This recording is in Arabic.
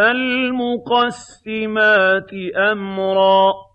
فَالْمُقَسِّمَاتِ أَمْرًا